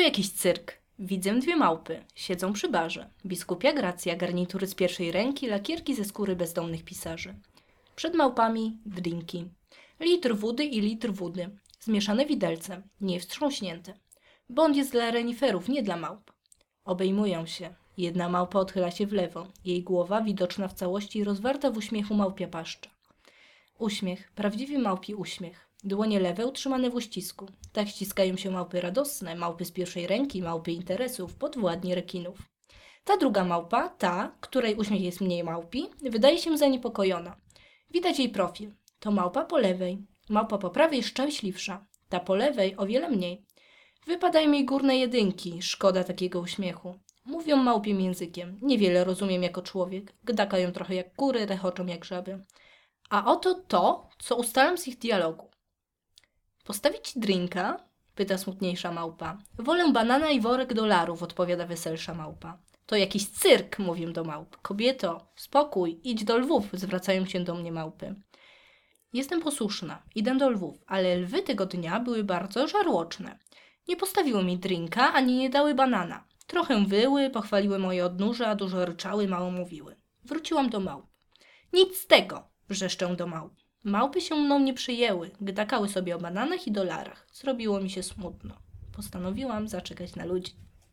To jakiś cyrk. Widzę dwie małpy. Siedzą przy barze. Biskupia Gracja, garnitury z pierwszej ręki, lakierki ze skóry bezdomnych pisarzy. Przed małpami drinki. Litr wody i litr wody. Zmieszane widelce, nie wstrząśnięte. Bąd jest dla reniferów, nie dla małp. Obejmują się. Jedna małpa odchyla się w lewo. Jej głowa, widoczna w całości, rozwarta w uśmiechu małpia paszcza. Uśmiech, prawdziwy małpi uśmiech. Dłonie lewe utrzymane w uścisku. Tak ściskają się małpy radosne, małpy z pierwszej ręki, małpy interesów, podwładni rekinów. Ta druga małpa, ta, której uśmiech jest mniej małpi, wydaje się zaniepokojona. Widać jej profil. To małpa po lewej. Małpa po prawej szczęśliwsza. Ta po lewej o wiele mniej. Wypadają jej górne jedynki. Szkoda takiego uśmiechu. Mówią małpim językiem. Niewiele rozumiem jako człowiek. Gdakają trochę jak kury, rechoczą jak żaby. A oto to, co ustalam z ich dialogu. Postawić drinka? Pyta smutniejsza małpa. Wolę banana i worek dolarów, odpowiada weselsza małpa. To jakiś cyrk, mówię do małp. Kobieto, spokój, idź do lwów, zwracają się do mnie małpy. Jestem posłuszna, idę do lwów, ale lwy tego dnia były bardzo żarłoczne. Nie postawiły mi drinka, ani nie dały banana. Trochę wyły, pochwaliły moje odnóża, dużo ryczały, mało mówiły. Wróciłam do małp. Nic z tego, wrzeszczę do małp. Małpy się mną nie przyjęły, gdakały sobie o bananach i dolarach. Zrobiło mi się smutno. Postanowiłam zaczekać na ludzi.